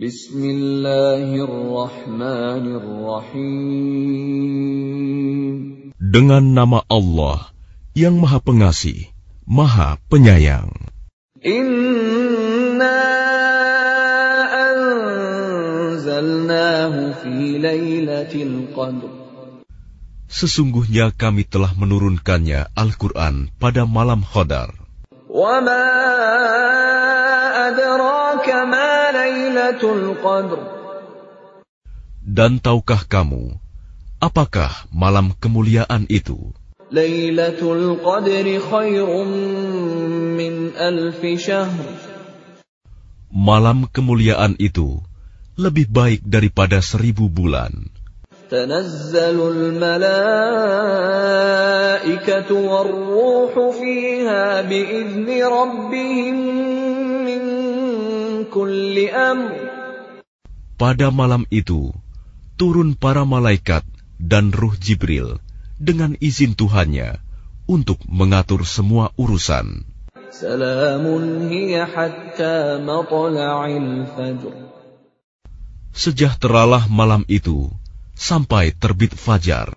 Bismillahirrahmanirrahim. Dengan nama Allah yang Maha Pengasih, Maha Penyayang. Inna anzalnahu fi laylatil qadr. Sesungguhnya kami telah menurunkannya Al-Quran pada malam Khodar lailatul qadr. Dan tahukah kamu apakah malam kemuliaan itu? Lailatul qadr khairum min alf syahr. Malam kemuliaan itu lebih baik daripada seribu bulan. Tanazzalul fiha biizni rabbihim pada malam itu turun para malaikat dan ruh Jibril dengan izin Tuhannya untuk mengatur semua urusan. Sejahteralah malam itu sampai terbit fajar.